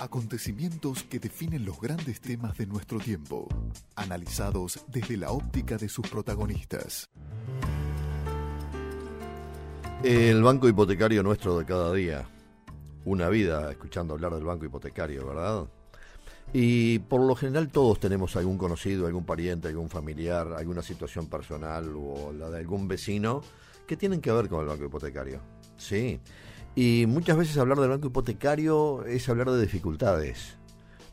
Acontecimientos que definen los grandes temas de nuestro tiempo, analizados desde la óptica de sus protagonistas. El banco hipotecario nuestro de cada día. Una vida escuchando hablar del banco hipotecario, ¿verdad? Y por lo general todos tenemos algún conocido, algún pariente, algún familiar, alguna situación personal o la de algún vecino que tienen que ver con el banco hipotecario. Sí. Y muchas veces hablar del banco hipotecario es hablar de dificultades,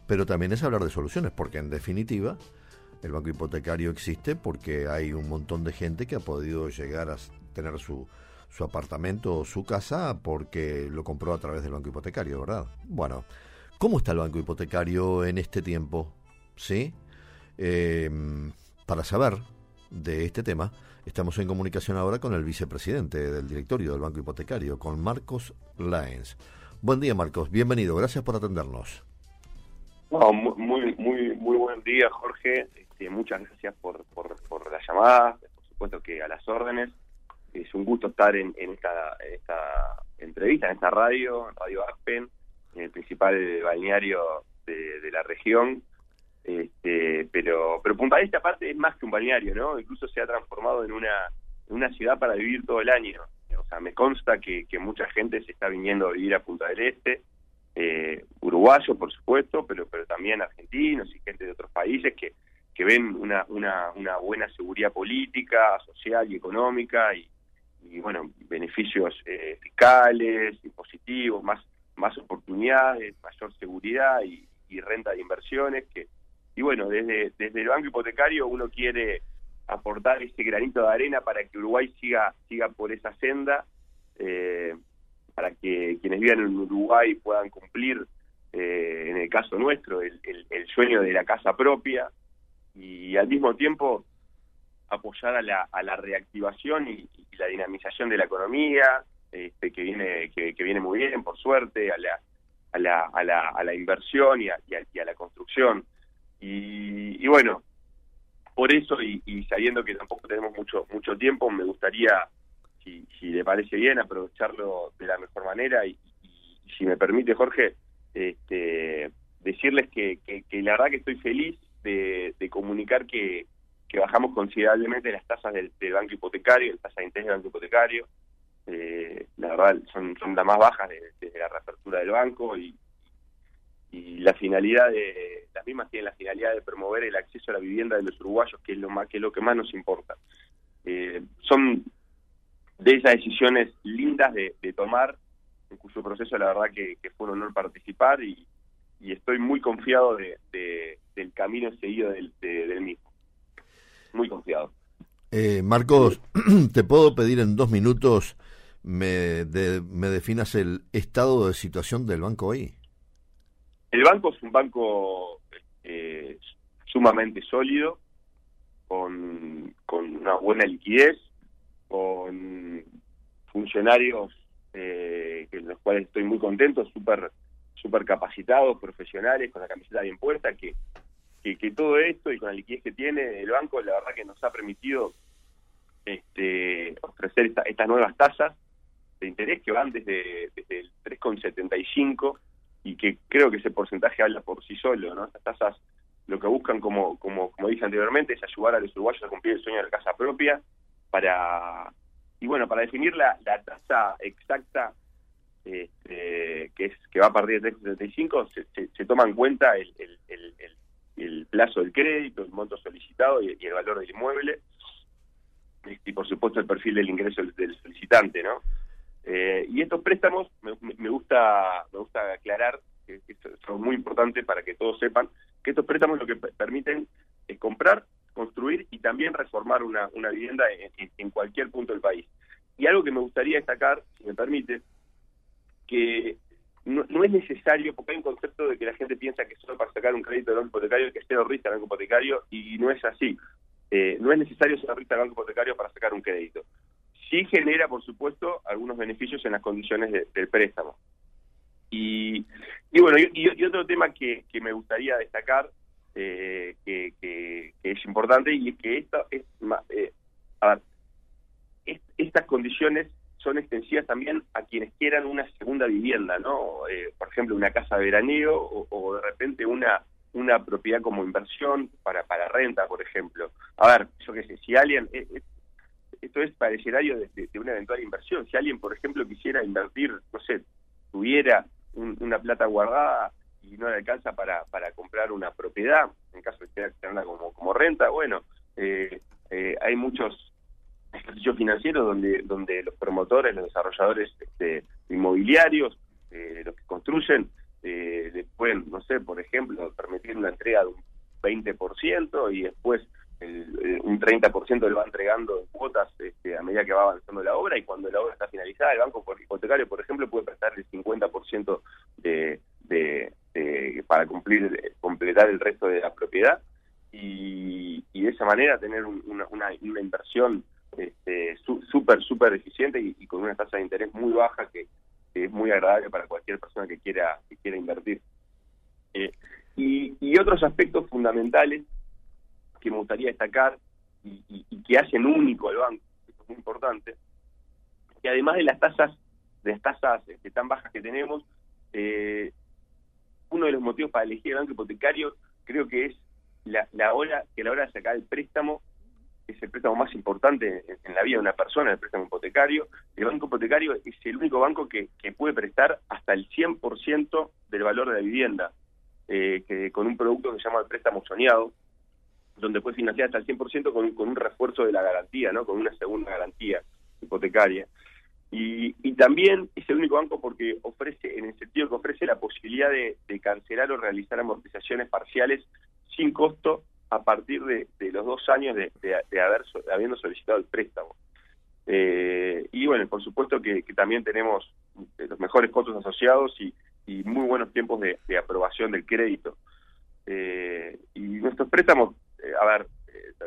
pero también es hablar de soluciones, porque en definitiva el banco hipotecario existe porque hay un montón de gente que ha podido llegar a tener su, su apartamento o su casa porque lo compró a través del banco hipotecario, ¿verdad? Bueno, ¿cómo está el banco hipotecario en este tiempo? ¿Sí? Eh, para saber de este tema, estamos en comunicación ahora con el vicepresidente del directorio del Banco Hipotecario, con Marcos Laens. Buen día, Marcos. Bienvenido. Gracias por atendernos. muy, muy, muy buen día, Jorge. Este, muchas gracias por, por, por la llamada. Por supuesto que a las órdenes. Es un gusto estar en, esta, entrevista, en esta radio, en Radio Aspen, en el principal balneario de la región. Este, pero, pero Punta del Este aparte es más que un balneario, ¿no? Incluso se ha transformado en una, una ciudad para vivir todo el año. O sea, me consta que, que mucha gente se está viniendo a vivir a Punta del Este, eh, uruguayos, por supuesto, pero, pero también argentinos y gente de otros países que, que ven una, una, una buena seguridad política, social y económica y, bueno, beneficios eh, fiscales, impositivos, más, más oportunidades, mayor seguridad y, y renta de inversiones que y bueno, desde, desde el banco hipotecario uno quiere aportar ese granito de arena para que Uruguay siga, siga por esa senda, eh, para que quienes vivan en Uruguay puedan cumplir, eh, en el caso nuestro, el, el, sueño de la casa propia y al mismo tiempo apoyar a la, a la reactivación y, la dinamización de la economía, este, que viene que, viene muy bien, por suerte, a la, a la, a la, a la inversión y a, y a la construcción. Y, bueno, por eso y, sabiendo que tampoco tenemos mucho mucho tiempo, me gustaría, si, si le parece bien, aprovecharlo de la mejor manera y, si me permite, Jorge, este, decirles que, la verdad que estoy feliz de, comunicar que, que, bajamos considerablemente las tasas del, banco hipotecario, las tasas de interés del banco hipotecario. Eh, la verdad son, son las más bajas desde la reapertura del banco y, y la finalidad de las mismas tienen la finalidad de promover el acceso a la vivienda de los uruguayos que es lo más que es lo que más nos importa. Eh, son de esas decisiones lindas de, tomar en cuyo proceso la verdad que, fue un honor participar y, estoy muy confiado de, del camino seguido del, mismo. Muy confiado. Eh, Marcos te puedo pedir en dos minutos me, me definas el estado de situación del banco hoy el banco es un banco eh, sumamente sólido, con, una buena liquidez, con funcionarios eh, en los cuales estoy muy contento, súper super capacitados, profesionales, con la camiseta bien puesta, que, que, todo esto y con la liquidez que tiene el banco, la verdad que nos ha permitido este, ofrecer estas nuevas tasas de interés que van desde, desde el 3,75 y que creo que ese porcentaje habla por sí solo, ¿no? Estas tasas lo que buscan, como, como, como dije anteriormente, es ayudar a los uruguayos a cumplir el sueño de la casa propia para, y bueno, para definir la, la tasa exacta este, que es que va a partir de 3,75, se, se, toma en cuenta el, el, el, plazo del crédito, el monto solicitado y, el valor del inmueble, y por supuesto el perfil del ingreso del solicitante, ¿no? Eh, y estos préstamos, me, gusta me gusta aclarar, que esto es muy importante para que todos sepan, que estos préstamos lo que permiten es comprar, construir y una, vivienda en, cualquier punto del país. Y algo que me gustaría destacar, si me permite, que no, es necesario, porque hay un concepto de que la gente piensa que solo para sacar un crédito del banco hipotecario hay que ser ahorrista del banco hipotecario, y no es así. Eh, no es necesario ser ahorrista del banco hipotecario para sacar un crédito sí genera, por supuesto, algunos beneficios en las condiciones del préstamo. Y, bueno, y, otro tema que, me gustaría destacar, eh, que, es importante, y es que esto es, eh, a ver, estas condiciones son extensivas también a quienes quieran una segunda vivienda, ¿no? Eh, por ejemplo, una casa de veraneo o, de repente una una propiedad como inversión para para renta, por ejemplo. A ver, yo qué sé, si alguien eh, eh, esto es para el escenario de, una eventual inversión. Si alguien, por ejemplo, quisiera invertir, no sé, tuviera una plata guardada y no le alcanza para, para comprar una propiedad, en caso de que tenerla como, como renta, bueno, eh, hay muchos ejercicios financieros donde donde los promotores, los desarrolladores este, inmobiliarios, eh, los que construyen, eh, pueden, no sé, por ejemplo, permitir una entrega de un 20% y después el, un 30% lo va entregando en cuotas este, a medida que va avanzando la obra y cuando la obra está finalizada, el banco hipotecario, por ejemplo, puede prestar el 50% de, de, de, cumplir completar el resto de la propiedad y, y de esa manera tener una, inversión este, súper, súper eficiente y, con una tasa de interés muy baja que, es muy agradable para cualquier persona que quiera, que quiera invertir. Eh, y, otros aspectos fundamentales que me gustaría destacar y, que hacen único al banco, es muy importante, que además de las tasas, de las tasas este, tan bajas que tenemos, eh, uno de los motivos para elegir el banco hipotecario creo que es la, la hora que la hora de sacar el préstamo es el préstamo más importante en, la vida de una persona, el préstamo hipotecario. El banco hipotecario es el único banco que, puede prestar hasta el 100% del valor de la vivienda, eh, que con un producto que se llama el préstamo soñado, donde puede financiar hasta el 100% con, con un refuerzo de la garantía, ¿no? con una segunda garantía hipotecaria. Y, y, también es el único banco porque ofrece, en el sentido que ofrece la posibilidad de, de cancelar o realizar amortizaciones parciales sin costo a partir de, los dos años de, haber habiendo solicitado el préstamo. Eh, y bueno, por supuesto que, también tenemos eh, los mejores costos asociados y, muy buenos tiempos de, aprobación del crédito. Eh, y nuestros préstamos, a ver,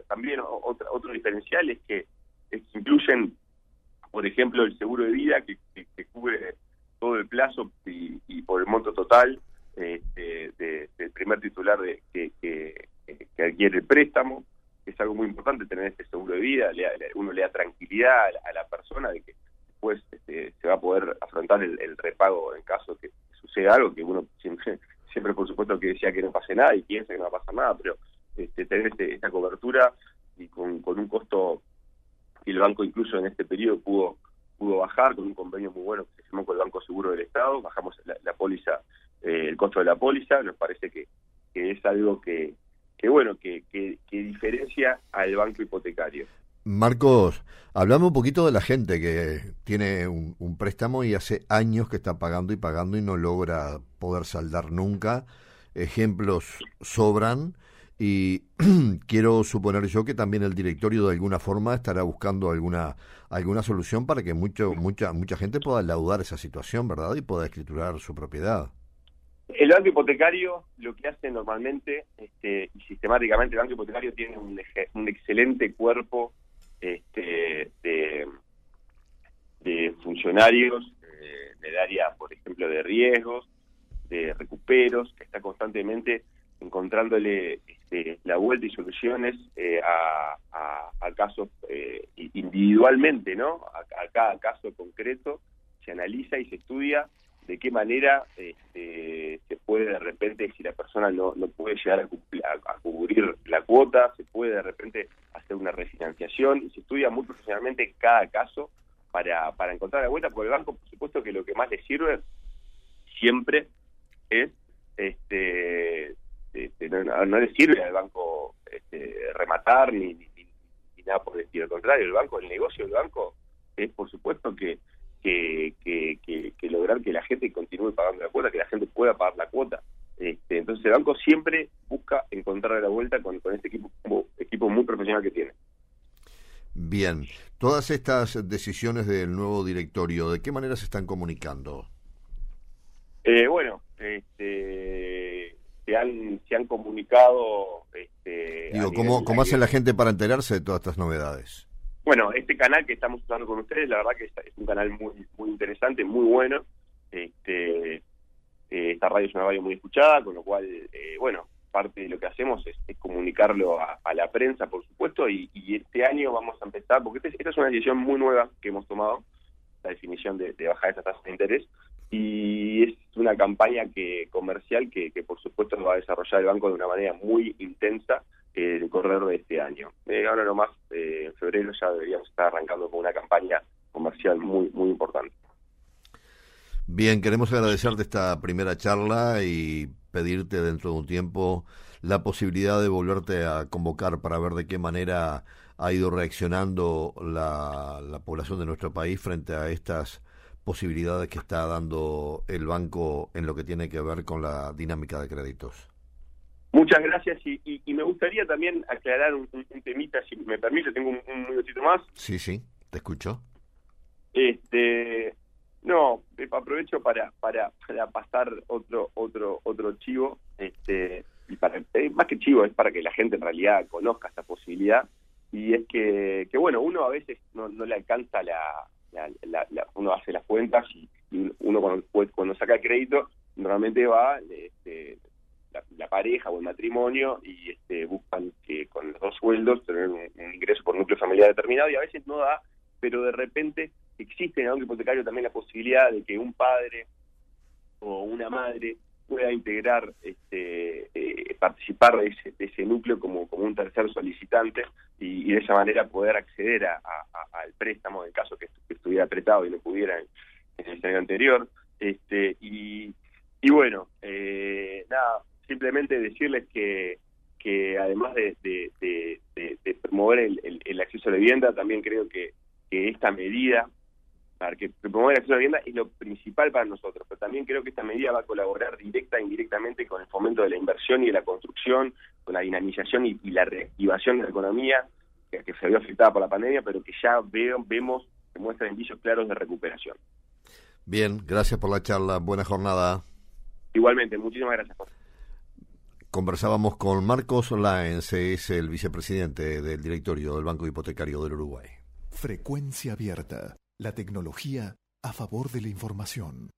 también otra, otro diferencial es que, incluyen, por ejemplo, el seguro de vida que, cubre todo el plazo y, por el monto total del primer titular de, que, que adquiere el préstamo, es algo muy importante tener este seguro de vida, uno le da tranquilidad a la, persona de que después este, se va a poder afrontar el, repago en caso que suceda algo, que uno siempre, siempre por supuesto que decía que no pase nada y piensa que no va a pasar nada, pero este, tener este, esta cobertura y con, un costo que el banco incluso en este periodo pudo pudo bajar con un convenio muy bueno que se firmó con el Banco Seguro del Estado, bajamos la, póliza, eh, el costo de la póliza, nos parece que es algo que, que bueno, que, que, diferencia al banco hipotecario. Marcos, hablamos un poquito de la gente que tiene un, préstamo y hace años que está pagando y pagando y no logra poder saldar nunca. Ejemplos sobran y quiero suponer yo que también el directorio de alguna forma estará buscando alguna alguna solución para que mucho mucha mucha gente pueda laudar esa situación, ¿verdad? Y pueda escriturar su propiedad. El banco hipotecario lo que hace normalmente este, y sistemáticamente el banco hipotecario tiene un, un excelente cuerpo este, de, funcionarios eh, del área, por ejemplo, de riesgos, de recuperos, que está constantemente encontrándole este, la vuelta y soluciones eh, a, casos eh, individualmente, ¿no? a cada caso concreto se analiza y se estudia de qué manera este, se puede de repente, si la persona no, no puede llegar a, cubrir la cuota, se puede de repente hacer una refinanciación y se estudia muy profesionalmente cada caso para, para encontrar la vuelta, porque el banco, por supuesto, que lo que más le sirve siempre es, este, este no, le sirve al banco este, rematar ni, ni, ni nada por estilo, al contrario, el banco, el negocio del banco es, por supuesto, que que, que, lograr que la gente continúe pagando la cuota, que la gente pueda pagar la cuota. Este, entonces el banco siempre busca encontrar la vuelta con, con este equipo, equipo muy profesional que tiene. Bien, todas estas decisiones del nuevo directorio, ¿de qué manera se están comunicando? Eh, bueno, este, se han se han comunicado. Este, Digo, ¿cómo, ¿cómo hace la gente para enterarse de todas estas novedades? Bueno, este canal que estamos usando con ustedes, la verdad que es un canal muy muy interesante, muy bueno. Este, eh, esta radio es una radio muy escuchada, con lo cual, eh, bueno, parte de lo que hacemos es, comunicarlo a, la prensa, por supuesto, y, este año vamos a empezar, porque este, esta es una decisión muy nueva que hemos tomado. esta definición de, bajar esas tasas de interés y es una campaña que comercial que, por supuesto va a desarrollar el banco de una manera muy intensa eh, el correr de este año. Eh, ahora nomás, eh, en febrero ya deberíamos estar arrancando con una campaña comercial muy, muy importante. Bien, queremos agradecerte esta primera charla y pedirte dentro de un tiempo la posibilidad de volverte a convocar para ver de qué manera ha ido reaccionando la población de nuestro país frente a estas posibilidades que está dando el banco en lo que tiene que ver con la dinámica de créditos. Muchas gracias y, y, me gustaría también aclarar un, temita, si me permite, tengo un, un, minutito más. Sí, sí, te escucho. Este, no, aprovecho para, para, para pasar otro otro otro chivo, este, y para eh, más que chivo es para que la gente en realidad conozca esta posibilidad y es que, que bueno, uno a veces no, no le alcanza la, uno hace las cuentas y, uno cuando, cuando saca el crédito normalmente va este, la, pareja o el matrimonio y este, buscan que con los dos sueldos tener un, ingreso por núcleo familiar determinado y a veces no da, pero de repente existe en el hipotecario también la posibilidad de que un padre o una madre pueda integrar, este, participar de ese, ese, núcleo como, como un tercer solicitante y, de esa manera poder acceder a, al préstamo en caso que, estuviera apretado y no pudiera en, el año anterior. Este, y, y bueno, eh, nada, simplemente decirles que, que además de, de, promover el, el, acceso a la vivienda, también creo que, que esta medida para que promover el acceso a la vivienda es lo principal para nosotros, pero también creo que esta medida va a colaborar directa e indirectamente con el fomento de la inversión y de la construcción, con la dinamización y, la reactivación de la economía que, se vio afectada por la pandemia, pero que ya veo, vemos que muestran indicios claros de recuperación. Bien, gracias por la charla, buena jornada. Igualmente, muchísimas gracias. Conversábamos con Marcos Láenz, es el vicepresidente del directorio del Banco Hipotecario del Uruguay. Frecuencia abierta. La tecnología a favor de la información.